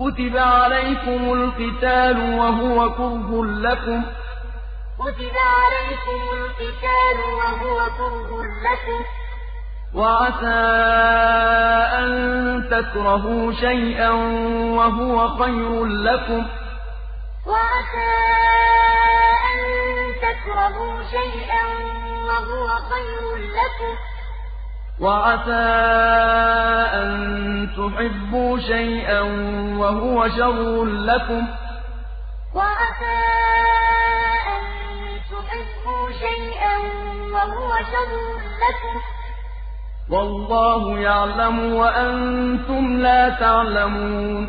كُتِبَ عَلَيْكُمُ الْقِتَالُ وَهُوَ كُرْهٌ لَّكُمْ وَعَسَىٰ أَن تَكْرَهُوا شَيْئًا وَهُوَ خَيْرٌ لَّكُمْ ۖ وَعَسَىٰ أَن تَكْرَهُوا شَيْئًا وَهُوَ خَيْرٌ لَّكُمْ ۖ وَعَسَىٰ أَن تُحِبُّوا شَيْئًا وَهُوَ شَرٌّ لَّكُمْ ۗ وَعَسَىٰ أَن تُحِبُّوا شَيْئًا وَهُوَ شَرٌّ لَّكُمْ ۗ وَاللَّهُ يَعْلَمُ وَأَنتُمْ لَا تَعْلَمُونَ وَاللَّهُ يَعْلَمُ وَأَنتُمْ لَا تَعْلَمُونَ